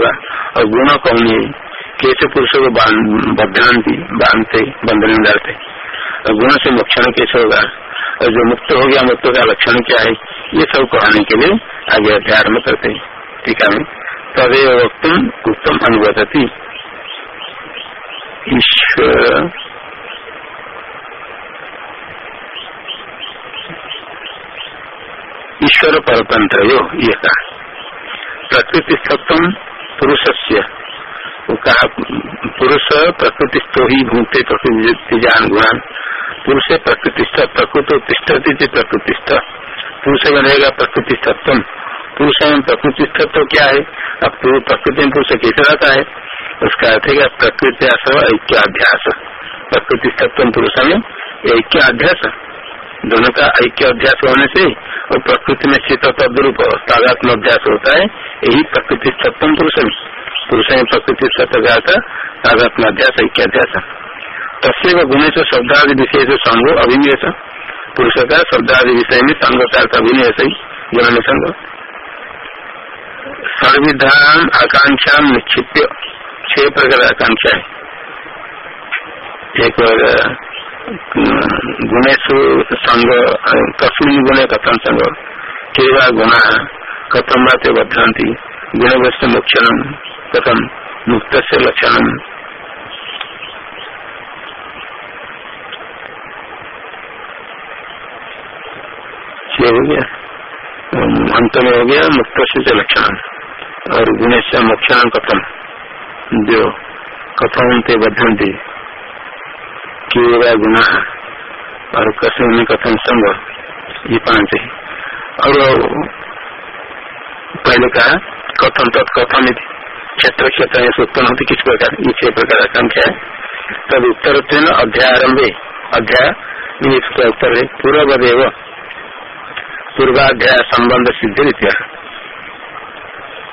होगा और गुण कौन है कैसे पुरुष को बदनांति बांधते, बंधन में डालते और गुण से लक्षण कैसे होगा। और जो मुक्त हो गया, मुक्त का लक्षण क्या है? ये सब कहने के लिए आगे अध्याय में करते ठीक है? तदेव वक्तुम उत्तम अनुगति ईश्वर। ईश्वर परतंत्र यो ये कहा। प्रकृति तत्व पुरुष से कहा पुरुष प्रकृतिस्थो ही भूते प्रकृति जान गुणान पुरुष प्रकृतिस्थ, प्रकृति तिष्ठती प्रकृतिस्थ। पुरुष में रहेगा प्रकृतिस्तत्व पुरुष में प्रकृतिस्तत्व क्या है? अब प्रकृति में पुरुष कैसे रहता है? उसका अर्थ है प्रकृति ऐक्य अध्यास प्रकृतिस्तत्व पुरुष में ऐक्य अध्यास दोनों का ऐक्य अध्यास होने से और प्रकृति में स्थित तद्रूप तादात्म अध्यास होता है, यही प्रकृति सप्तम पुरुष पुरुष में प्रकृति सत्य का तादात्म अध्यास ऐक्य अध्यास तस्व गुण से शब्दादि विषय से संगो अभिनिवेश। पुरुष का शब्दादि विषय में संघ का अभिनिवेश ही गुण में संग। सर्विधान आकांक्षा निश्चित छह प्रकार आकांक्षा है। एक गुणेशु संग कस्मिन गुणे कथम संग केवा गुणा कथम बात बद्धांति गुणवस्त मोक्षण कथम मुक्त से लक्षण हो गया। अंत में हो गया मुक्त से लक्षण। और गुणेश मोक्षण कथम जो कथम ते बद्धंती केवल गुना और कसम कथन संग ये पाँच है। और पहले कहा, कथन तत्कथन क्षेत्र क्षेत्र में उत्पन्न होती किस प्रकार? ये छह प्रकार का संख्या है? तब उत्तर अध्याय आरंभे अध्याय इसका उत्तर है पूर्वदेव पूर्वाध्याय संबंध सिद्धि रीत्या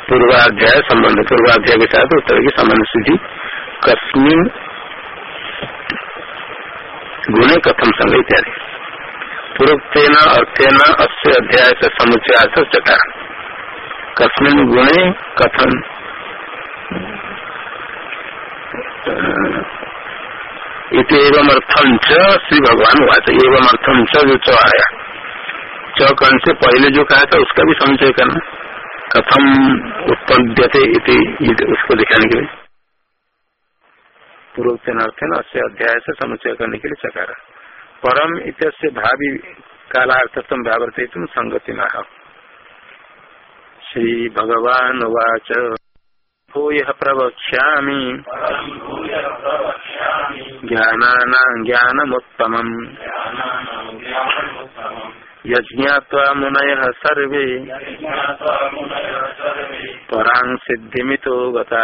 पूर्वाध्याय संबंध। पूर्वाध्याय के साथ उत्तर की संबंध सिद्धि। कस्मिन गुणे कथम संग इत्यादि। पूर्वतेन अर्थेन अस्य अध्याय से समुचय चकार। कस्मिन गुणे कथन एवं अर्थम च श्री भगवान हुआ था एवं अर्थम च जो च आया से पहले जो कहा था, उसका भी समुचय करना। कथम उत्पन्न उसको दिखाने के लिए। पूर्वोत्न अर्थ है अस्य अध्याय से समुचय करने के लिए चकार परम इत भावी कालार्थम व्यावर्तित संगति न श्री भगवान उवाच भूय प्रवक्षा ज्ञाना ज्ञानमुत्तम यज्ञात्वा मुनय सर्वे। परां सिद्धिमितो गता।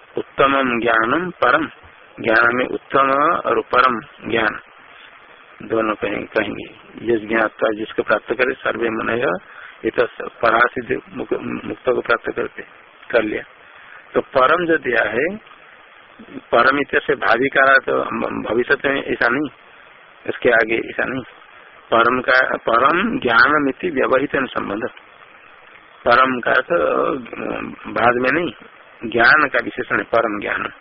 उत्तमम ज्ञानम परम ज्ञान में उत्तम और परम ज्ञान। दोनों कहेंगे कहेंगे, जिस ज्ञाता जिसको प्राप्त करे, सर्वे मन ये तो मुक्त को प्राप्त करते, कर लिया। तो परम जो दिया है, परम से भावी का तो भविष्य में ऐसा नहीं, इसके आगे ऐसा नहीं। परम का, परम ज्ञान मिति व्यवहित संबंध। परम का तो बाद में नहीं। ज्ञान का विशेषण परम ज्ञान।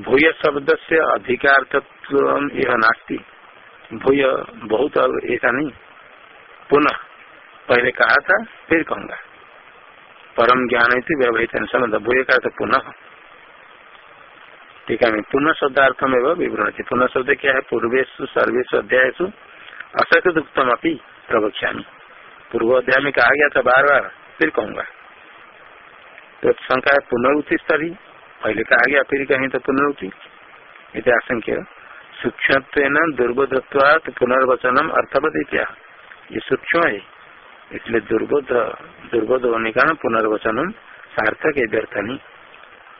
भूय शब्द से अधिकार्थत्व यह नास्ती। भूय बहुत ऐसा नहीं। पुनः, पहले कहा था, फिर कहूँगा। परम ज्ञान व्यवहित भूय का तो पुनः। ठीक है पुनः शब्दार्थ में विवरण थी पुनः शब्द क्या है? पूर्वेशु सर्वेश अध्याय असकृत उत्तम अपनी प्रवक्षा पूर्व अध्याय में कहा गया था बार बार, फिर कहूँगा। तो शंका पुनरुति स्तरी। पहले कहा गया, फिर कहीं तो पुनरुति इतना आशंक्य। सूक्ष्म दुर्बोधत्वात पुनर्वचनम अर्थवत क्या ये सूक्ष्म है, इसलिए दुर्बोध दुर्बोध होने का पुनर्वचनम सार्थक है, व्यर्थ नहीं।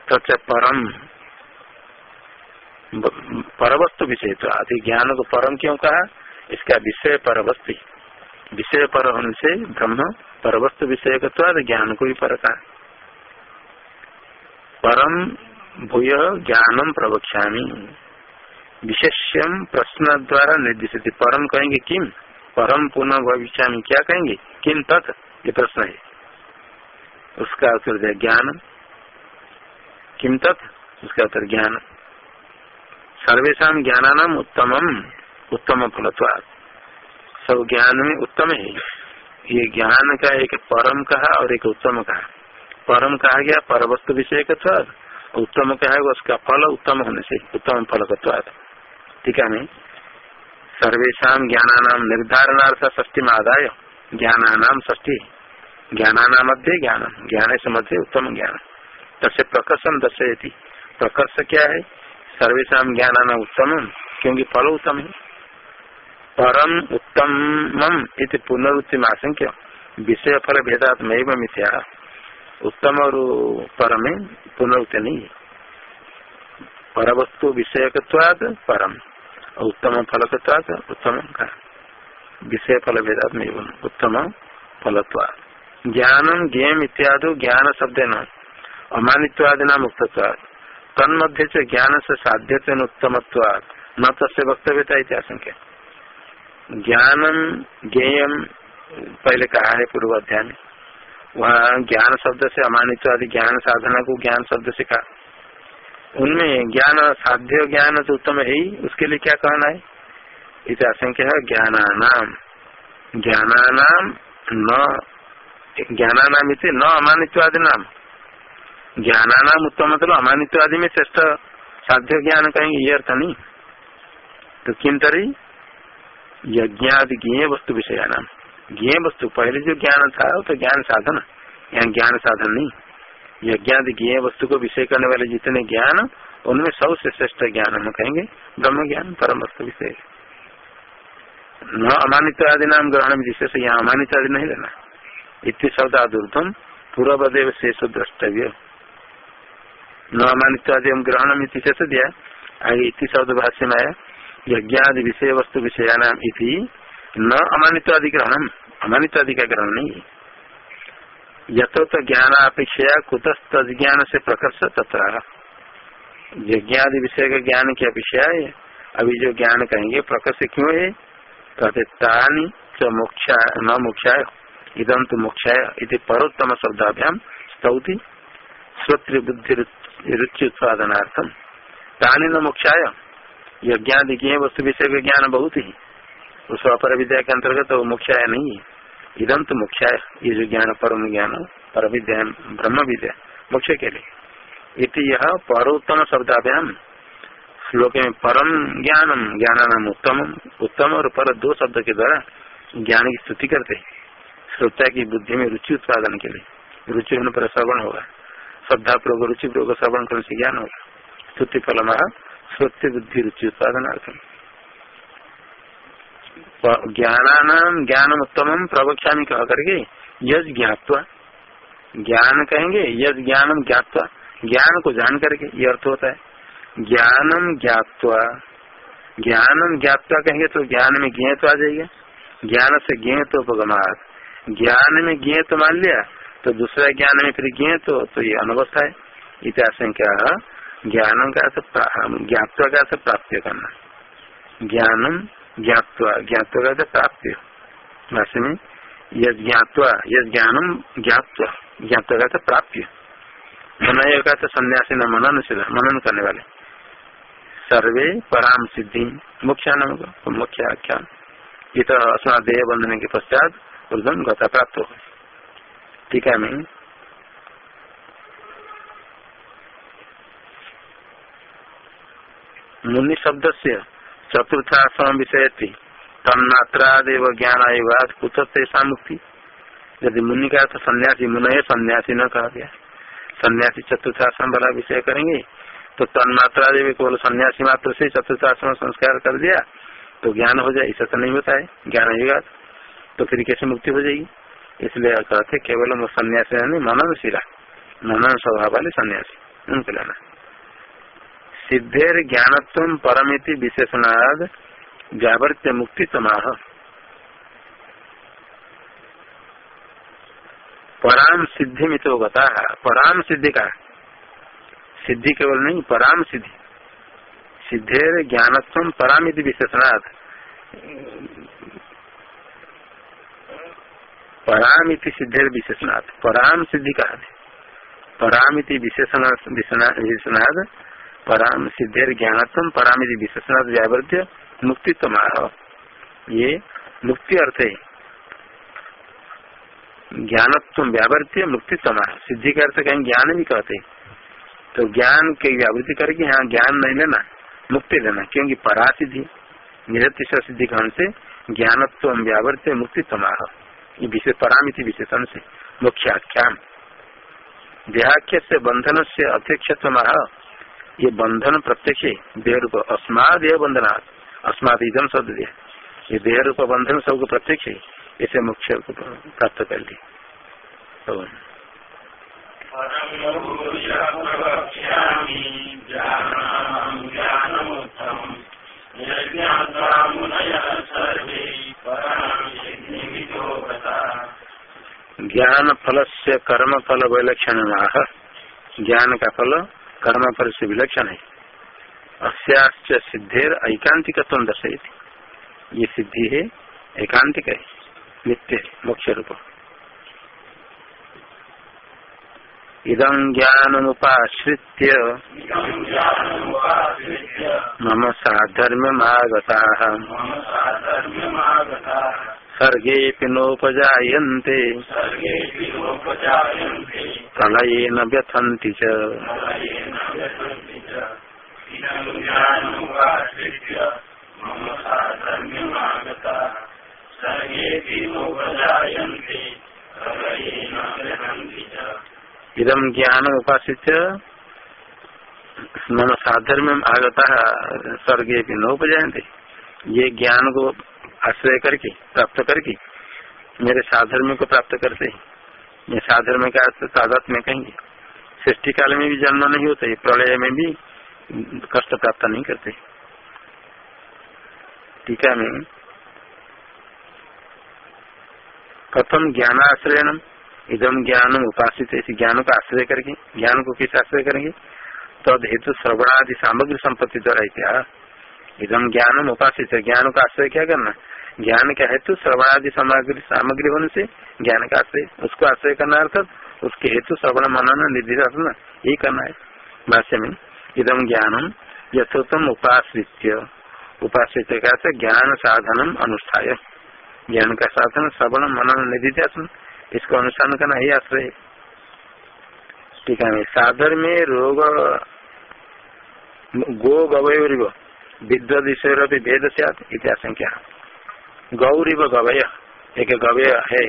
तथा परम परवस्तु विषय तो आदि ज्ञान को परम क्यों कहा? इसका विषय परवस्तु। विषय पर होने से ब्रह्म परवस्तु विषय का ज्ञान को भी पर कहा। परम भूय ज्ञानम प्रवक्ष्यामी। विशेष्यम प्रश्न द्वारा निर्देशित। परम कहेंगे किम परम पुनः भविष्य क्या कहेंगे? किम तत् ये प्रश्न है। उसका उत्तर दिया ज्ञान। किम तत् उसका उत्तर ज्ञान। सर्वेशा ज्ञानानाम उत्तमम उत्तम फलत्वाद सब ज्ञान में उत्तम है। ये ज्ञान का एक परम कहा और एक उत्तम कहा। परम कहा गया पर वस्तु विषय का उत्तम कहा उसका फल उत्तम होने से, उत्तम फल का ठीक है सर्वेशा ज्ञानानाम निर्धारणार्थ ष्टी में आदाय ज्ञानानाम ष्टी ज्ञानानाम मध्य ज्ञान। ज्ञान से मध्य उत्तम ज्ञान। तसे प्रकर्षम दर्शयती। प्रकर्ष क्या है? सर्वेशा ज्ञानाना उत्तम, क्योंकि फल उत्तम है। परम उत्तम पुनरुत्ति आशंक्य विषय फल भेदात्म मिथ्या उत्तम और परम पुनरुत्ति नहीं है परवस्तु विषयकवाद परम। उत्तम फल उत्तम का विषय फल भेदात में उत्तम फलत्वाद ज्ञानम ज्ञम इत्यादि ज्ञान शब्द न अमानित्वादि न मुक्तवाद तन्मध्य से ज्ञान से साध्य उत्तम न तस्य वक्तव्यता इत्याशंक्य ज्ञानम ज्ञेयम पहले कहा है पूर्व अध्याय में वहाँ ज्ञान शब्द से अमानित्वादि ज्ञान साधना को ज्ञान शब्द से कहा। उनमें ज्ञान साध्य ज्ञान तो उत्तम है ही, उसके लिए क्या कहना है? इस आशंका है, ज्ञानानाम। ज्ञानानाम न, ज्ञानानाम इसे न अमानित्वादि नाम। ज्ञानानाम उत्तम मतलब अमानित्वादि में श्रेष्ठ साध्य ज्ञान कहेंगे, ये अर्थ नहीं। तो किन तरी यज्ञादि ज्ञ वस्तु विषय नाम ज्ञ वस्तु पहले जो ज्ञान था, वो तो ज्ञान साधन यहाँ ज्ञान साधन नहीं। यज्ञादि ज्ञ वस्तु को विषय करने वाले जितने ज्ञान, उनमें सबसे श्रेष्ठ ज्ञान हम कहेंगे ब्रह्म ज्ञान परम वस्तु विषय। न अमानित आदि नाम ग्रहण विशेष यहाँ अमानित आदि नहीं लेना। इतने शब्द आदुर्धम पूर्वदेव शेष द्रष्टव्य। न अमानित आदि हम ग्रहण शेष दिया। आगे इति शब्द भाष्य में आया यज्ञादि विषय वस्तु विषयानाम इति न अमानित आदि ग्रहण अमानित आदि का ग्रहण नहीं है। तो ज्ञान अपेक्षा कुतस्त ज्ञान से प्रकर्ष तथा यज्ञादि विषय का ज्ञान की अपेक्षा है। अभी जो ज्ञान कहेंगे, प्रकर्ष क्यों है? कहते, तानी च मोक्षा, न मोक्षाय। इदम तो मोक्षाय। इति परोत्तम शब्दाभ्याम स्तौति। श्रोत्र बुद्धि रुचि उत्पादनार्थम तानी न मोक्षाय। यज्ञादि वस्तु विषय का ज्ञान बहुत ही। उस अपर विद्या के अंतर्गत वो मोक्षाय नहीं है। इदम तो मुख्य ये जो ज्ञान, परम ज्ञान, पर विद्या, ब्रह्म विद्या मुख्य के लिए। इति यह परोत्तम शब्दाभ्याम। श्लोक में परम ज्ञानम ज्ञान नाम उत्तम उत्तम और पर दो शब्द के द्वारा ज्ञान की स्तुति करते श्रोता की बुद्धि में रुचि उत्पादन के लिए। रुचि होने पर श्रवण होगा। श्रद्धा प्रोग, रुचि प्रोग, श्रवण करने से ज्ञान होगा। स्तुति फल श्रोत बुद्धि, रुचि उत्पादन ज्ञानानाम ज्ञान उत्तम प्रवक्षा कह करके यज ज्ञातवा ज्ञान कहेंगे यज ज्ञानम ज्ञातवा ज्ञान को जान करके ये अर्थ होता है। ज्ञानम ज्ञातवा ज्ञानम ज्ञातवा कहेंगे तो ज्ञान में ज्ञ तो आ जाएगा। ज्ञान से ज्ञ तो उपगमात। ज्ञान में ज्ञ तो मान लिया तो दूसरा ज्ञान में फिर ज्ञ तो, तो ये अनवस्था है। इतिहास क्या ज्ञान का ज्ञातवा का प्राप्त करना। ज्ञानम ज्ञातवा का प्राप्त भाष्य में यद ज्ञातवा, यद ज्ञानम ज्ञातवा ज्ञातवा का मनय का तो संन्यासी न मनन से मनन करने वाले सर्वे पराम सिद्धि मुख्या नाम तो मुख्य आख्यान ये तो असना देह बंधने के पश्चात उर्धन गता प्राप्त हो ठीक है मैं मुनि शब्द से चतुर्थाश्रम विषय थी तन्नात्रादेव ज्ञान आयुवाद कुछ ऐसा मुक्ति यदि मुनि का तो सन्यासी मुन सन्यासी न कहा गया। सन्यासी चतुर्थाश्रम वाला विषय करेंगे तो तन्मात्रादेव केवल सन्यासी मात्र से चतुर्थाश्रम संस्कार कर दिया तो ज्ञान हो जाए, ऐसा तो नहीं होता है। ज्ञान आयुवाद तो फिर कैसे मुक्ति हो जाएगी? इसलिए कहते केवल सन्यासी नहीं मनन शिरा मनन स्वभाव वाले सन्यासी, उनको लेना सिद्धेर ज्ञानत्व परमिति विशेषणाद व्यावर्त्य मुक्ति तमाह पराम सिद्धि में तो बता पराम सिद्धि का? सिद्धि केवल नहीं पराम सिद्धि। सिद्धेर ज्ञानत्व परामिति विशेषणार्थ परामिति सिद्धेर विशेषणार्थ पराम सिद्धि का परामिति विशेषण विशेषणार्थ पराम सिद्धेर ज्ञानत्म परामिति विशेषणार्थ व्यावृत्य मुक्तित्व ये मुक्ति अर्थ है ज्ञानत्व व्यावृत्य मुक्तित्व सिद्धि का अर्थ कहीं ज्ञान भी कहते। तो ज्ञान की व्यावृत्ति करके यहाँ ज्ञान नहीं लेना, मुक्ति लेना, क्योंकि परा सिद्धि निरतिश सिद्धि कौन से ज्ञानत्व व्यावृत्य मुक्तित्व ये विशेष परामिति विशेषण से मुख्याख्यान। देहाख्य से बंधन से अध्यक्ष ये बंधन प्रत्यक्ष देह रूप अस्माद यह बंधना अस्माद इधम शब्द ये देह रूप बंधन सबको प्रत्यक्ष है इसे मुख्य प्राप्त कर ली। ज्ञान फल से कर्म फल विलक्षण ज्ञान का फल कर्म फल से विलक्षण है। अस्याच सिद्धेर ऐकांतिक दर्शयती। ये सिद्धि है, एकांतिक है, नित्य मुख्य रूप इदं ज्ञानमुपाश्रित्य। मम साधर्म्यमागताः। सर्गेऽपि नोपजायन्ते प्रलयेन व्यथन्ति च। इदम ज्ञान उपासित मम साधर्म आगता स्वर्गे भी नोपजाते ये ज्ञान को आश्रय करके, प्राप्त करके, मेरे साधर्म को प्राप्त करते ये साधर्म का साधत में कहेंगे। सृष्टि काल में भी जन्म नहीं होते प्रलय में भी कष्ट प्राप्त नहीं करते। टीका में कथम ज्ञानाश्रयनम इदम ज्ञान उपासित, इस ज्ञान का आश्रय करके, ज्ञान को किस आश्रय करेंगे? तद हेतु श्रवणादि सामग्री संपत्ति द्वारा क्या इदम ज्ञान उपासित ज्ञान का आश्रय क्या करना? ज्ञान का हेतु श्रवणादि सामग्री सामग्री होने से ज्ञान का आश्रय, उसको आश्रय करना अर्थात, उसके हेतु श्रवण मनन निधि यही करना है। भाष्य में इदम ज्ञानम यथोत्तम उपाश्रित उपाश्रित का ज्ञान साधनम अनुष्ठाय। ज्ञान का साधन श्रवण मनन निधि इसको अनुसरण करना ही आश्रय। ठीक है साधर में रोग गो गवय विद्वद ईश्वर भेद से इत्याशंख्या गौरीव गवय, एक गवय है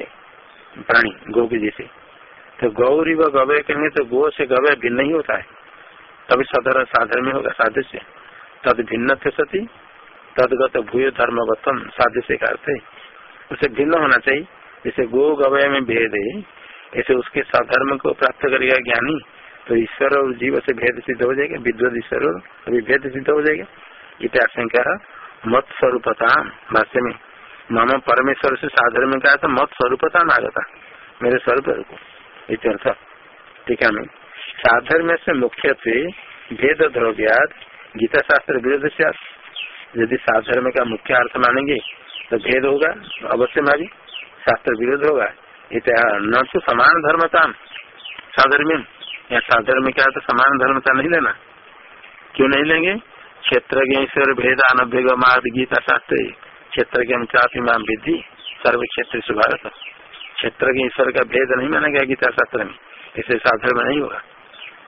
प्राणी गौ के जैसे तो गौरीव गवय कहेंगे तो गो से गवय भिन्न ही होता है। तभी सदर साधर में होगा सादृश्य। तद भिन्न थे सती, तदगत भूय धर्मगतम सादृश्य का अर्थ है। उसे भिन्न होना चाहिए। जैसे गो गवय में भेद है, ऐसे उसके साधर्म को प्राप्त करेगा ज्ञानी तो ईश्वर और जीव से भेद सिद्ध हो जाएगा विद्वत ईश्वर अभी भेद सिद्ध हो जाएगा। इतिहास मत स्वरूपता भाष्य में मम परमेश्वर से साधर्म कहा था मत स्वरूपता नागता मेरे स्वरूप इत्यर्थ ठीक है साधर्म से मुख्यत्व भेद द्रव्याद गीता शास्त्र विरोध से यदि साधर्म का मुख्य अर्थ मानेंगे तो भेद होगा अवश्य भावी शास्त्र विरोध होगा। न तो समान धर्मता साधर्म या साधर्म क्या तो समान धर्मता नहीं लेना। क्यों नहीं लेंगे? क्षेत्र के ईश्वर भेद अनभ्य मार्ग गीता शास्त्र क्षेत्र के चापी माम विधि सर्व क्षेत्र से भारत क्षेत्र ईश्वर का भेद नहीं माना गया गीता शास्त्र में। इसे साधर्म नहीं होगा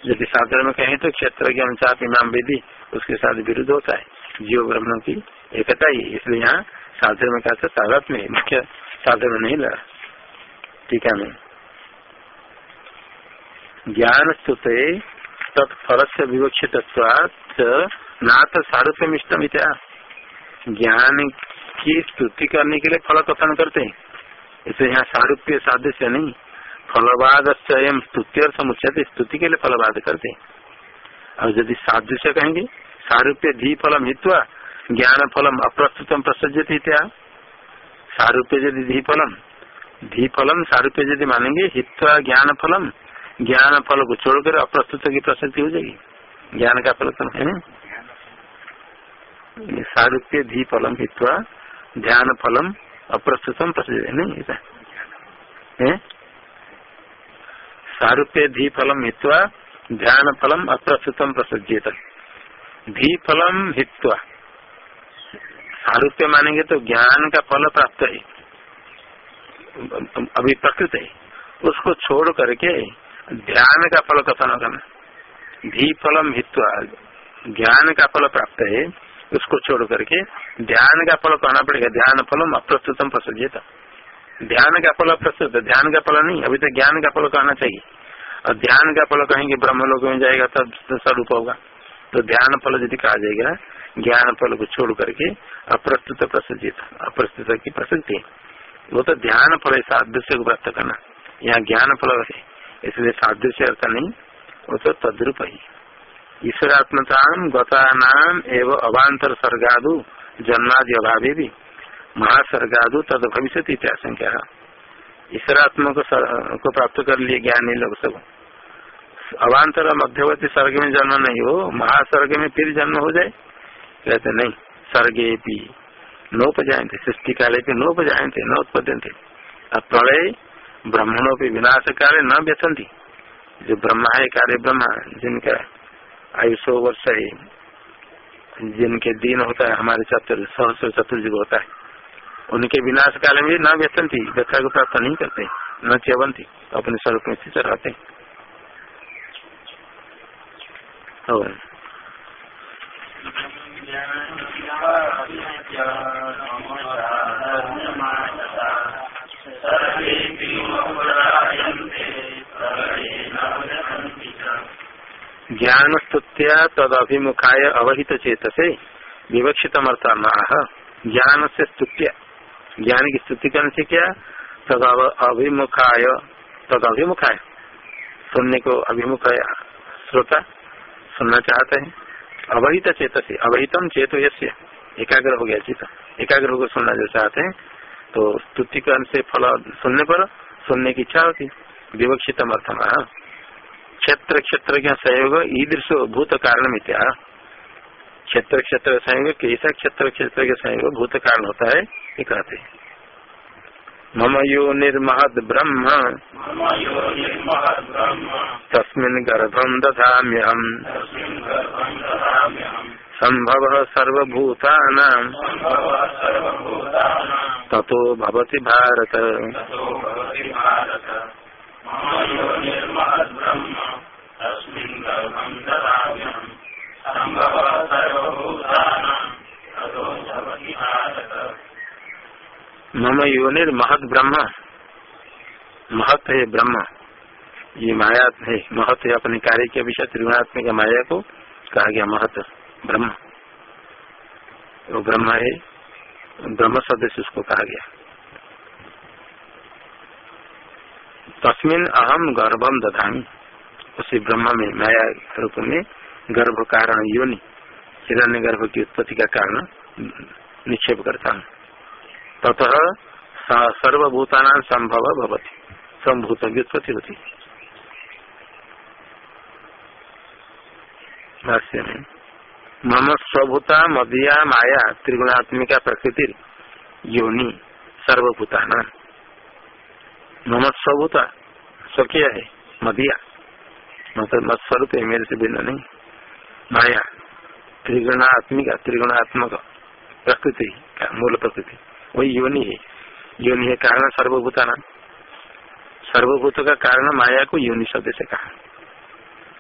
यदि साधर्म कहें तो क्षेत्र के अनुसार इमाम विधि उसके साथ विरुद्ध होता है। जीव ब्रह्म की एकता ही इसलिए यहाँ साधर्म का साधक में मुख्य साधन नहीं लगा। टीका में ज्ञान स्तुत तत्फल से विवक्षित नाथ सारूप्य मिष्टम इत्या ज्ञान की स्तुति करने के लिए फल कथन करते हैं। इसे यहाँ सारूप्य सादृश्य नहीं। फलवाद स्वयं स्तुति और समुच्चय स्तुति के लिए फलवाद करते और यदि सादृश्य कहेंगे, सारूप्य धी फलम हित्वा ज्ञान फलम अप्रस्तुतम प्रसजत हित्या सारूप्य यदि धी फलम धी फलम सारूप्य यदि मानेंगे, हित्वा ज्ञान फलम ज्ञान फल को छोड़कर अप्रस्तुत की प्रसिद्धि हो जाएगी। ज्ञान का फल है सारूप्य धी फलम हित्वा ध्यान फलम अप्रस्तुतम प्रसिद्ध नहीं सारूप्य धी फलम हित्वा ध्यान फलम अप्रस्तुतम प्रसिद्ध धी फलम हित्वा। सारूप्य मानेंगे तो ज्ञान का फल प्राप्त है। अभी प्रकृत है। उसको छोड़ करके ध्यान का फल कथन करना। धी फलम हित्वा ज्ञान का फल प्राप्त है। उसको छोड़ करके ध्यान का फल कहना पड़ेगा ध्यान फलम अप्रस्तुतम प्रसजित ध्यान का फल प्रस्तुत ध्यान का फल नहीं अभी तो ज्ञान का फल कहना चाहिए और ध्यान का फल कहेंगे ब्रह्म लोग में जाएगा तब स्वरूप होगा तो ध्यान फल यदि कहा जाएगा ज्ञान फल को छोड़ करके अप्रस्तुत प्रसजित अप्रस्तुत की प्रसिद्धि वो तो ध्यान फल है सादृश्य को प्राप्त करना यहाँ ज्ञान फल है इसलिए सादृश्य अर्थ नहीं वो तो तद्रुप ही ईश्वरात्मता गता नाम एवं अवान्तर सर्गादु जन्मादि अभावे भी महासर्गादु तद भविष्य इत्याशंका ईश्वरात्म को को प्राप्त कर लिए ज्ञानी लोग सब। अवान्तर मध्यवर्ती सर्ग में जन्म नहीं हो महासर्ग में फिर जन्म हो जाए। कहते, नहीं सर्गे भी नोप जायते सृष्टि काले पे नोप जायते न उत्पद्यंते प्रलय ब्रह्मणों पे विनाश काले न व्यथंती जो ब्रह्मा है, कार्य ब्रह्मा जिनका आयुषो वर्ष है जिनके दिन होता है, हमारे चतुर, सहस्र चतुर्युग होता है। उनके विनाश काल में न व्यथंती व्यथा को प्राप्त नहीं करते, न चवंती अपने स्वरूप में स्थित रहते। ज्ञान स्तुत्या तद अवहित चेत से विवक्षित ज्ञान से स्तुत्या। ज्ञान की स्तुति करने से क्या? तद अभिमुखाय तद अभिमुखाय सुनने को अभिमुख श्रोता। सुनना चाहते हैं। अवहित चेत से अवहितम चेतो यश्य एकाग्र हो गया चित। एकाग्र होकर सुनना जो चाहते हैं तो स्तुतिकरण से फल सुनने पर सुनने की इच्छा होती। विवक्षित अर्थम क्षेत्र क्षेत्र के सहयोग ईदृश भूत कारण मित्या क्षेत्र क्षेत्र सहयोग कैसा क्षेत्र क्षेत्र के सहयोग भूत कारण होता है ये कहते हैं। मम यो निर्महद ब्रह्म। तस्मिन् गर्भम दधाम्यहम। संभव सर्वभूतानां ततो भवति भारत। मम योनिर महत ब्रह्म महत है ब्रह्म। ये माया है, महत है अपने कार्य के विषय त्रिगुणात्मिक माया को कहा गया महत ब्रह्म। वो ब्रह्म है, ब्रह्म सदस्य उसको कहा गया। तस्मिन अहम गर्भम दधामी। उसी ब्रह्म में माया रूप में गर्भ कारण योनि हिरण्य गर्भ की उत्पत्ति का कारण निक्षेप करता हूँ। ततः सर्वभूतान संभव भवती, संभूत व्युत्पत्ति होती भाष्य में, मम स्वभूता मदिया माया त्रिगुणात्मिका प्रकृति योनि सर्वभूता मम स्वभूता स्वकीय है, मदिया। मतलब मत स्वरूप है, मेरे से भिन्न नहीं। माया, त्रिगुणात्मिका, त्रिगुणात्मक प्रकृति का मूल प्रकृति, वही योनि है। योनि है कारण सर्वभूता नाम सर्वभूत का कारण माया को योनि शब्द से कहा।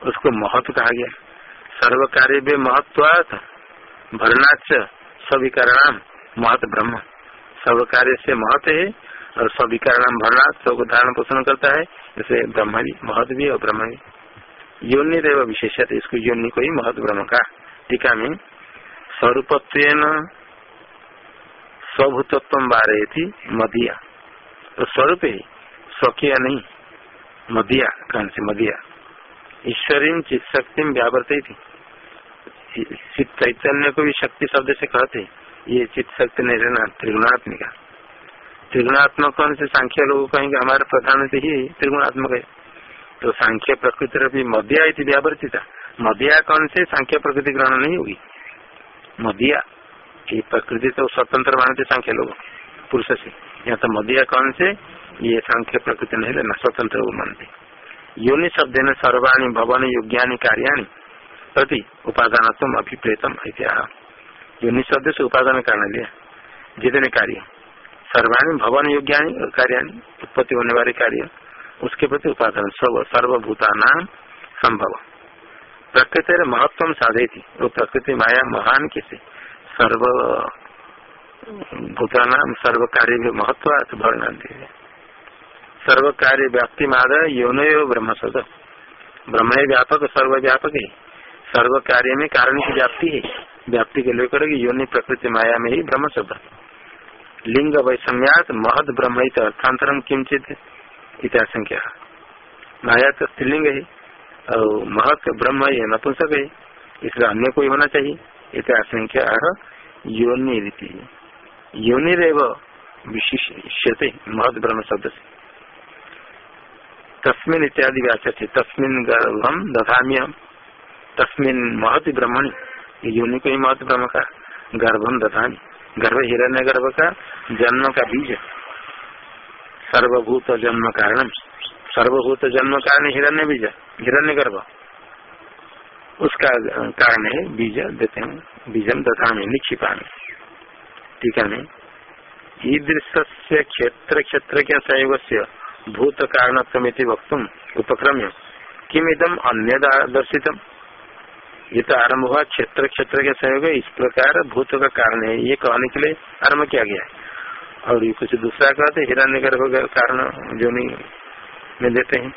उसको महत्व कहा गया। सर्व कार्य भी महत्वात भरणाच सविकरणाम महत ब्रह्म। सर्व कार्य से महत है और सविकरणाम भरणाथ सब धारण पोषण करता है। जैसे ब्रह्म भी महत भी और ब्रह्म भी योनि देव विशेषत इसको योनि को ही महत ब्रह्म का टीका में स्वरूपत्व स्वभूतत्व बारे थी मदिया तो स्वरूप है स्वकीय नहीं मदिया कौन से मदिया ईश्वरी चित शक्ति में व्यावर्त थी चित चैतन्य को भी शक्ति शब्द से कहते ये चित्त शक्ति नहीं रहना त्रिगुणात्मिका त्रिगुणात्मक कौन से सांख्य लोग कहेंगे हमारे प्रधान ही त्रिगुणात्मक है तो सांख्य प्रकृति भी मध्या व्यावर्तिता मदिया कौन से? सांख्य प्रकृति ग्रहण नहीं होगी मदिया ये प्रकृति तो स्वतंत्र मानते सांख्य लोग, पुरुष से। यहाँ तो मदिया कौन से? ये सांख्य प्रकृति नहीं लेना, स्वतंत्र मानते। योनि शब्द न सर्वाणी भवन योग्यानि कार्याणी प्रति उपादान अभिप्रेतम योनि शब्द से उपादान कारण लिया। जितने कार्य। सर्वाणी भवन योग्यानि कार्याणी, उत्पत्ति होने वाले कार्य। उसके प्रति उपादान सर्व सर्वभूता नाम संभव। प्रकृति महत्व साधे थी वो प्रकृति माया महान किसे? सर्व भूतानाम सर्व कार्य महत्व वर्णन सर्व कार्य व्याप्ति माद योनो ब्रह्म सद ब्रह्म व्यापक सर्व व्यापक है सर्व कार्य में कारण की व्याप्ति है। व्याप्ति के लेकर योनि प्रकृति माया में ही ब्रह्म शब्द लिंग वैषम्यात महद ब्रह्म अर्थांतरम किमचित इत्याशंख्या माया तो स्त्रीलिंग है, और महत ब्रह्म ये नपुंसक है इसलिए अन्य कोई होना चाहिए? इत्याशंख्या योनि रीति योनिरव विशिष्यते महद ब्रह्म शब्द से। तस्मिन इत्यादि व्याचते तस्मिन गर्भम दधामी हम तस्मिन महत ब्रह्मण। योनि को ही महत ब्रह्म का गर्भम दधामी। गर्भ हिरण्य गर्भ का जन्म का बीज सर्वभूत जन्म कारण सर्वभूत जन्म कारण हिरण्य बीज हिरण्य गर्भ उसका कारण है बीज, देते हैं बीजम तथा में निक्षिपा में टीका में ईदृश से क्षेत्र क्षेत्र के सहयोग से भूत कारण वक्त उपक्रम्य। किम इदम अन्य दर्शित ये तो आरंभ हुआ, क्षेत्र क्षेत्र के सहयोग इस प्रकार भूत का कारण है। ये कहने के लिए आरंभ किया गया है। और ये कुछ दूसरा कहते हिरण्य गर्भ का कारण जो नहीं में देते हैं।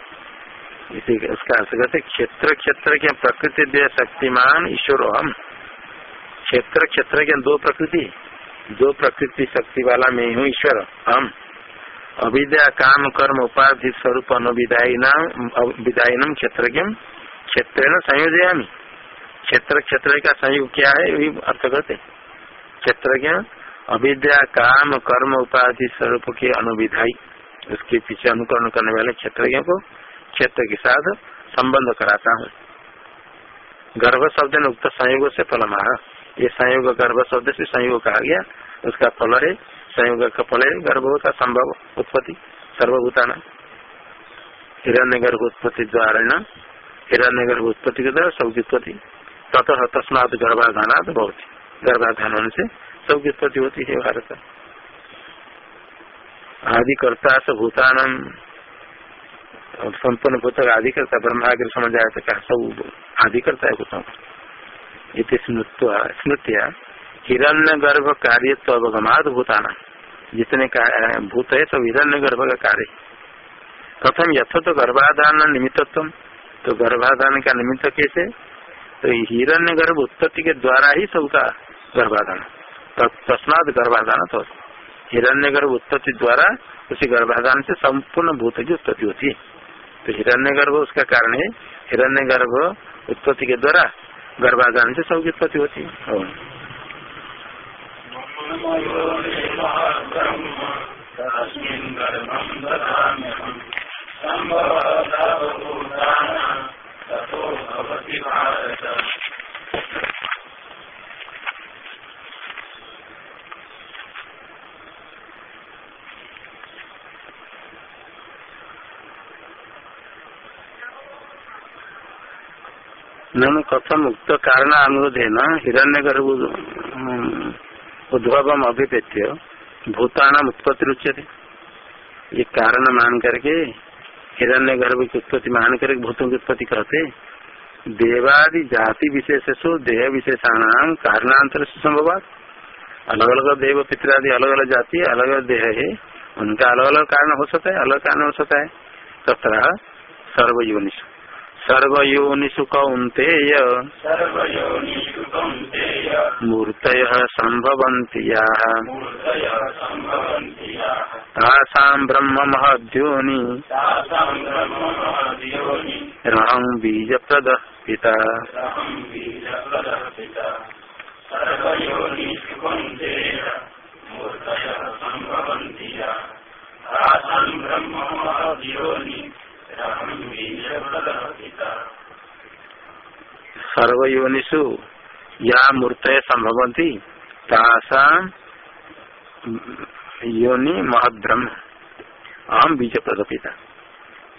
इसी उसका अर्थ कहते क्षेत्र क्षेत्र के प्रकृति दे शक्तिमान ईश्वर हम क्षेत्र क्षेत्र के दो प्रकृति दो प्रकृति शक्ति वाला मैं हूँ ईश्वर हम अविद्या, काम, कर्म, उपाधि स्वरूप अनुविदायीनम क्षेत्र के क्षेत्र संयोजयामी। क्षेत्र क्षेत्र का संयोग क्या है? वही अर्थ करते क्षेत्र अविद्या, काम, कर्म, उपाधि स्वरूप के अनुविधाई उसके पीछे अनुकरण करने वाले क्षेत्र को क्षेत्र के साथ संबंध कराता हूँ। गर्भ शब्द ने उक्त संयोग से फल मारा। ये संयोग गर्भ शब्द से संयोग कहा गया। उसका फल है संयोग का फल है गर्भ का संभव उत्पत्ति, सर्वभूताना। हिरण्य गर्भ उत्पत्ति द्वारा हिरण्य गर्भ उत्पत्ति के द्वारा सब उत्पत्ति। तथा तस्मात गर्भाधानात बहुत गर्भाधान से सब उत्पत्ति होती है भारत। आदिकर्ता से भूतान संपूर्ण भूत आदिकर्ता, ब्रह्माग्र समझ आया क्या सब आदिकर्ता है भूतों इति स्मृत्या हिरण्य गर्भ कार्य तो अवगमात भूताना। जितने भूत है, सब हिरण्य गर्भ का कार्य प्रथम यथो तो गर्भाधान निमित्तत्व तो गर्भाधान का निमित्त कैसे? तो हिरण्य गर्भ उत्पत्ति के द्वारा ही सबका गर्भाधान। तस्मात गर्भाधान हिरण्य गर्भ उत्पत्ति द्वारा उसी गर्भाधान से संपूर्ण भूत की उत्पत्ति होती है। तो हिरण्य गर्भ उसका कारण है। हिरण्य गर्भ उत्पत्ति के द्वारा गर्भाधान से सबकी उत्पत्ति होती है। ननु कथम उक्त कारण अनुरोध न हिरण्य गर्भ उद्भव अभिपेत्य भूतानाम उत्पत्ति रुच्यते। ये कारण मान करके हिरण्य गर्भ की उत्पत्ति मान करके भूतों की उत्पत्ति कहते, देवादि जाति विशेष देह विशेषाणाम कारणांतर से संभव अलग अलग देव पितरादि अलग अलग जाति अलग अलग देह है, उनका अलग अलग कारण हो सकता है अलग कारण हो सकता है। तथा सर्वयोनिषु। सर्वयोनिषु कौन्तेय मूर्तयः सम्भवन्ति याः तासाम ब्रह्म महद्योनि रणं बीज प्रद पिता। सर्वयोनिषु या मूर्त संभवती योनि महद अहम बीज प्रदपिता।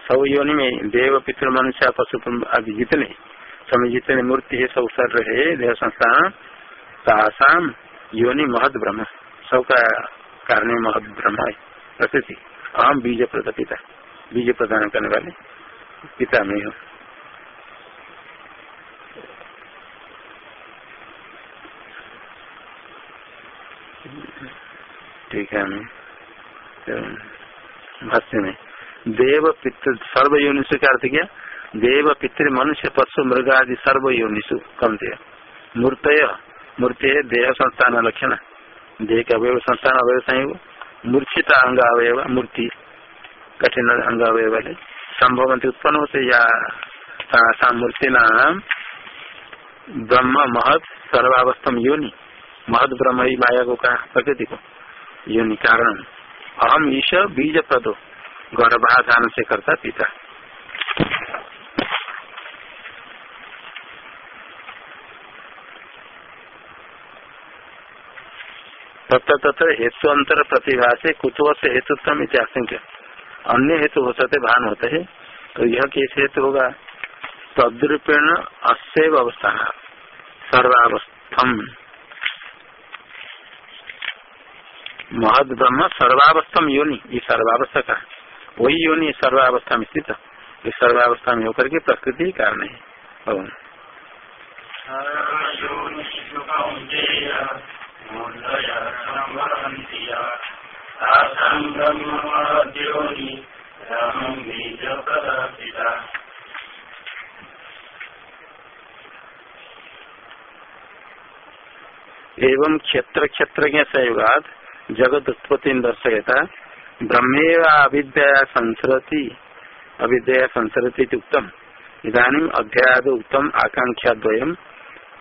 सब योनि में देव पितृ मनुष्य पशु आदि जितने समय जितने मूर्ति है, सब सर रहे देव संस्थान तासाम योनि महद ब्रह्म सबका कारण महद ब्रह्म है प्रकृति। अहम बीज प्रदपिता। बीज प्रदान करने वाले पिता में हूँ। ठीक है भाष्य में, देव पितृ सर्व योनिषु का अर्थ क्या? देव पितृ मनुष्य पशु मृग आदि सर्व योनिषु कम। थे मूर्त मूर्ति देह संस्थान लक्षण। देह के अवय संस्थान अवय संयोग। मूर्छित अंग अवय मूर्ति। कठिन अंग अवय वाले संभव उत्पन्न होते या मूर्ति नाम ब्रह्म महत सर्वावस्थम योनि। महत ब्रह्म ही माया को कहा, प्रकृति को। योनि कारण। अहम ईश बीज प्रदो गर्भाधान से करता पिता। तत्र तत्र हेतु अंतर प्रतिभा से कुछ से हेतुत्म आशंक्य अन्य हेतु हो सकते भान होते है। तो यह कैसे हेतु होगा? तद्रूपेण अस्व अवस्था। सर्वावस्थम। महद ब्रह्म सर्वावस्थम योनि। ये सर्वावस्था का। वही योनि सर्वावस्था में स्थित। ये सर्वावस्था में होकर के प्रकृति ही कारण है। एवं क्षेत्र क्षेत्र सहयोगाद जगत उत्पत्ति दर्शयता, ब्रह्मेव अविद्या संसरती अविद्या संसरती उत्तम इधानी अध्याय उत्तम आकांक्षा द्वयम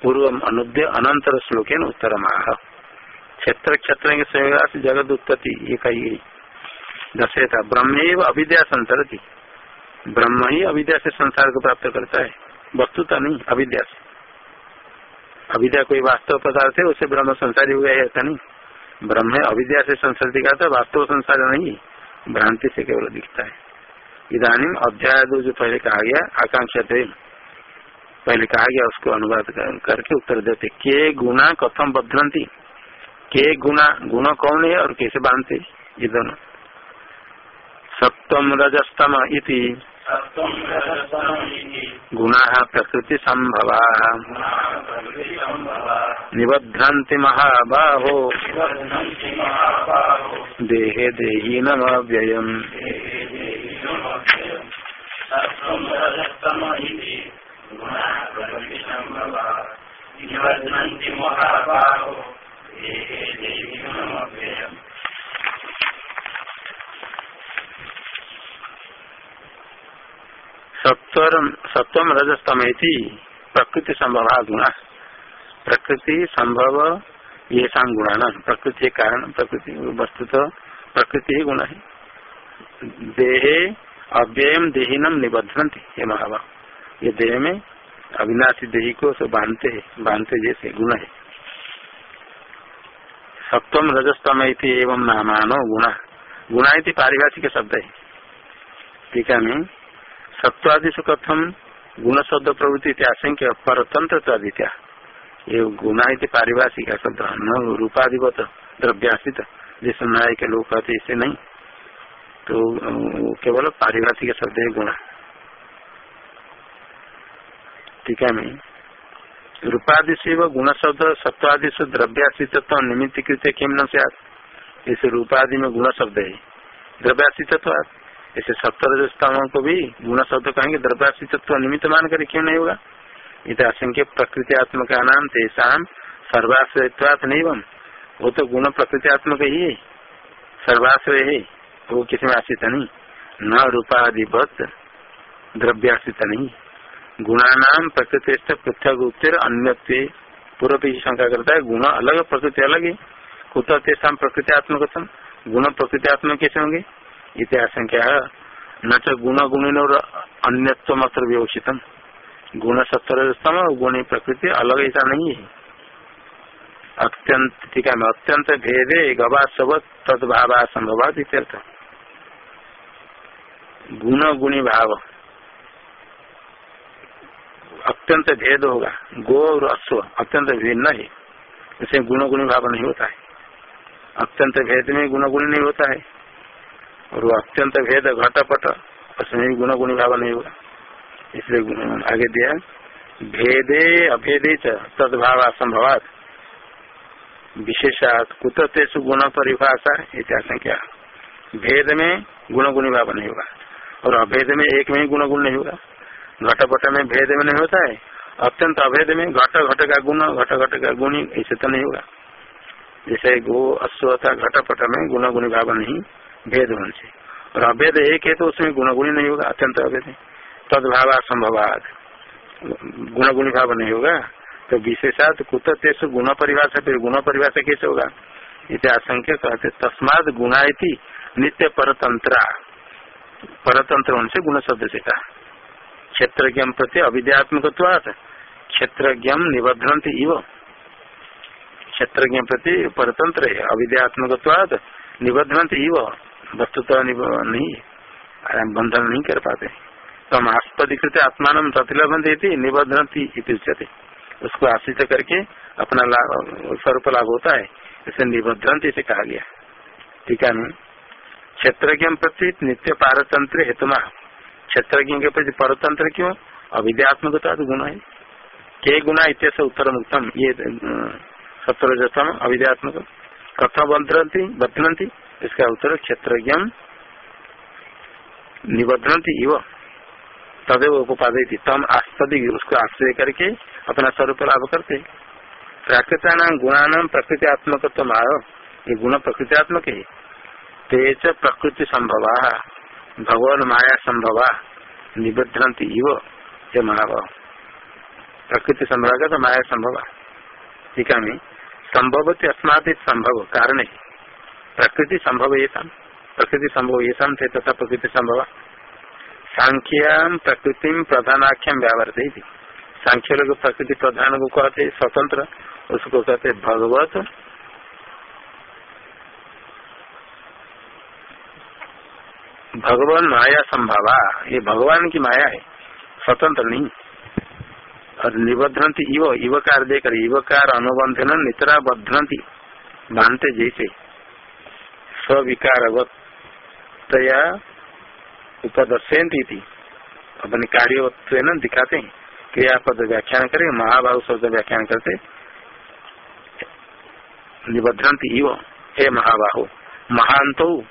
पूर्व अनुद्य अनंतर उत्तर माह क्षेत्र क्षेत्र के सहयोग जगत उत्पत्ति ये कही गई दर्शयता। ब्रह्मेव अविद्या संसरती ब्रह्म ही अविद्या से संसार को प्राप्त करता है। वस्तुता नहीं, अविद्या से। अविद्या कोई वास्तव पदार्थ है, उसे ब्रह्म संसारी है ऐसा नहीं। ब्रह्म अविद्या से संसार दिखाता वास्तव संसार नहीं। भ्रांति से केवल दिखता है। इधानी अध्याय दो जो पहले कहा गया आकांक्षा थे पहले कहा गया, उसको अनुवाद करके उत्तर देते। के गुना कथम बद्रंती के गुना गुण कौन है और कैसे बांधते ये दोनों। सप्तम रजस्तम इति। गुणा प्रकृति संभवा निबध्रन्ति महाबाहो। देहे देही महाबाहो देहे देही नमव्ययम् सत्वम रजस्तम प्रकृति संभव गुणा प्रकृति संभव ये शाम गुणा न प्रकृति कारण प्रकृति वस्तु तो प्रकृति ही गुण। है देहे अव्ययम देहीनम निबद्धनती ये महाभाव ये देह में अविनाशी देही को बांधते है। बांधते जैसे गुण है। सप्तम रजस्तम एवं नामानो गुणा। गुणा पारिभाषिक शब्द है। टीका में। सत्वादिशु कथम गुण शब्द प्रवृत्ति आशंक्य परतंत्र आदित्या ये गुणा पारिभाषिक शब्द, न रूपाधिपत द्रव्यासित जिस न्याय के लोग कहते इसे नहीं। तो केवल पारिभाषिक शब्द है, गुणा। टीका में। रूपादि से गुण शब्द सत्वादि से द्रव्यासित तो निमित्त कृत्य किम न से इस रूपादि में गुण शब्द है। द्रव्यासित ऐसे सप्तर स्थानों को भी गुण शब्द कहेंगे द्रव्यासी तत्व निमित्त मान कर क्यों नहीं होगा? इत आशंक्य प्रकृतियात्मक नाम तेषाम सर्वाश्रयत्वात नहीं वो तो गुण प्रकृति प्रकृतियात्मक ही है। सर्वाश्रय है, वो किसी में आश्रित नहीं। न रूपाधिपत द्रव्य आश्रित नहीं। गुणानाम प्रकृति पृथक उत्तर अन्य पूर्व पीछे शंका करता है, गुण अलग प्रकृति अलग है। कुत तेषा प्रकृति गुण प्रकृति आत्मक कैसे होंगे? इतिहास संख्या न तो गुण गुण और अन्यत्व मात्र गुण सत्तर गुण प्रकृति अलग ऐसा नहीं है। अत्यंत, ठीक है अत्यंत भेदे गवा सब तदभाव संभव गुण गुणी भाव। अत्यंत भेद होगा। गो और अश्व अत्यंत भिन्न है। इसे गुण गुणी भाव नहीं होता है। अत्यंत भेद में गुण गुणी नहीं होता है। और वो अत्यंत भेद घटपट, उसमें भी गुण गुणी भाव नहीं होगा। इसलिए आगे दिया भेदे अभेदे तदभाव असंभवात विशेषात कुतेषु गुण परिभाषा इतिहास क्या भेद में गुण गुणी भाव नहीं होगा। और अभेद में एक में ही गुण गुण नहीं होगा। घटपट में भेद में नहीं होता है। अत्यंत अभेद में घट घट का गुण, घट घट का गुणी, ऐसे तो नहीं होगा। जैसे गो अश्वता घटपट में गुण गुणी भाव नहीं, भेद होने से और अभेद एक है तो उसमें गुण गुणी नहीं होगा, अत्यंत अभेद तदभाव असंभवाद गुण भाव नहीं होगा तो विशेषात कुत गुण परिभाषा फिर गुण परिभाषा कैसे होगा? इसे आशंक्य कहते, तस्माद गुणा नित्य परतंत्रा परतंत्र उनसे गुण शब्द से कहा। क्षेत्र प्रति अविद्यात्मक क्षेत्र निबद्धनती इव। क्षेत्र प्रति परतंत्र है अविद्यात्मक निबद्धनती इव। वस्तुतः नहीं बंधन नहीं कर पाते। तम आस्पदिकृत आत्मान प्रतिलबंध निबद्धनती उच्यते। उसको आश्रित करके अपना स्वरूप लाभ होता है, इसे निबद्धंत इसे कहा गया। ठीक है क्षेत्र प्रति नित्य पारतंत्र हेतुमा क्षेत्र के प्रति परतंत्र क्यों अविद्यात्मकता तो गुण है के गुना इत्यस उत्तर मुक्तम ये सत्वरजतम अविद्यात्मक। कथम बंधनती बदनती इसका उत्तर क्षेत्र निबद्धनती इव। तदेव उपादय तम आस्पदी, उसको आश्रय करके अपना स्वरूप लाभ करते। प्राकृत नाम गुणानाम प्रकृतिआत्मक तो आयो ये गुण प्रकृतिआत्मक है तेज प्रकृति संभवा भगवान माया संभवा निबद्धंति इव ये महाभाव प्रकृति संभव तो माया संभव। ठीक है संभवती अस्मादित संभव कारण। प्रकृति संभव ये प्रकृति संभव ये थे तथा प्रकृति संभव। सांख्याम प्रकृति प्रधानाख्यम व्यावर्त सांख्य लोग प्रकृति प्रधान को कहते, स्वतंत्र, उसको कहते, भगवत भगवान माया संभावा, ये भगवान की माया है, स्वतंत्र नहीं। और निबद्धनती इव, इवकार देकर, इवकार अनुबंधन नितरा बद्धनती मानते जैसे। स्विकारवतया उपदर्शयती थी अपने कार्य दिखाते हैं, क्रियापद व्याख्यान करे महाभाव शब्द व्याख्यान करते। निबद्धंती इव, हे महाबाहो, महांतो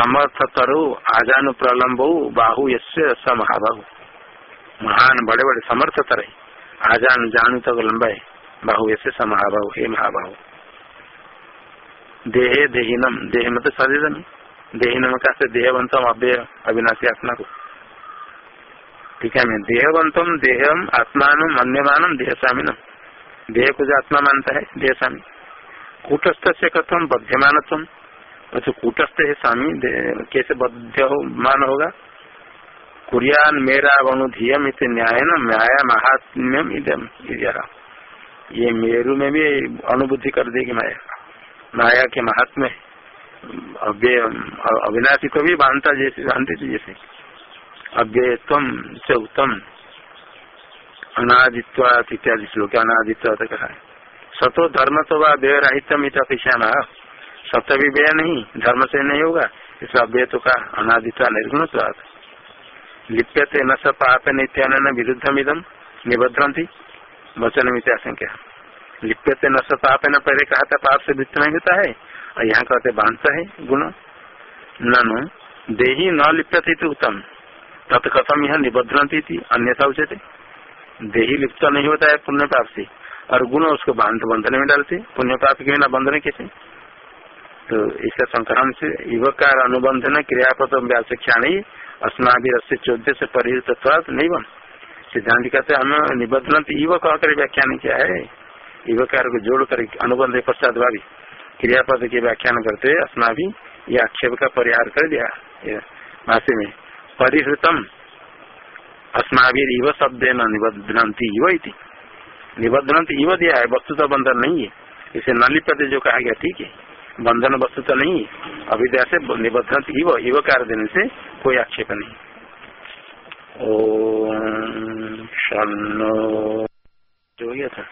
समर्थतरो आजानु प्रलम्ब बाहु यसे स महाबाहु महान, बड़े बड़े समर्थतर। है आजान जानू तक लंबा बाहु यसे स महाबाहु हे महाबाहु। देहे देहीनम, देह मत शरीर में देहीनम का देहवंतम अव्यय अविनाशी आत्मा को ठीक है, मैं देहवंतम देहम आत्मान अन्यमानम देह स्वामीनम देह को जो आत्मा मानता है देह स्वामी कूटस्थ से कथम बध्यमान तुम अच्छा कूटस्थ है स्वामी कैसे बद्ध हो मान होगा। कुरियान मेरा वनुधियम इत न्याय न न्याय महात्म्यम इदम ये मेरु में भी अनुभूति कर देगी माया। माया के महात्म्य अविनाशी को भी बांधता जैसे जानते थे जैसे। अव्ययत्म से उत्तम अनादित्वा इत्यादि श्लोक अनादित्व कहा सतो धर्म तो व्यय राहित्यम अपेक्षा न सत्य भी व्यय नहीं, धर्म से नहीं होगा। इस अव्यय तो का अनादित्वा निर्गुण लिप्यते न स पाप नित्यान विरुद्धम इदम निबद्धंती वचन मित्याशंख्या लिप्यते न स पाप न पहले कहा था पाप से वित्त नहीं होता है, और यहाँ कहते बांधता है, गुण। ननु, देही न लिप्यते उत्तम तत्कथम यह निबद्धनती थी अन्यथा उचित देही लिप्त नहीं होता है पुण्य पाप से, और गुण उसको बाँध बंधन में डालते। पुण्य पाप के बिना बंधन कैसे? तो इसका संक्रमण से युवकार अनुबंधन क्रियापद व्याख्या नहीं अस्नाभि रस्य चौदह से परिहित नहीं बन। सिद्धांत कहते हम निबद्धन युव कहकर व्याख्यान किया है। युवकार को जोड़कर अनुबंध पश्चात भावी। क्रियापद के व्याख्यान करते अस्नाभि, ये आक्षेप का परिहार कर दिया भाषा में, परिहृतम अस्नाभीर इव शब्द न निबद्धनती इव निबद्धनती इव दिया है वस्तु तो बंधन नहीं है। इसे नलिपद जो कहा गया, ठीक है। बंधन वस्तु तो नहीं अविद्या से निबद्धन इव इव कार्य देने से कोई आक्षेप नहीं। ओ शनो जो था।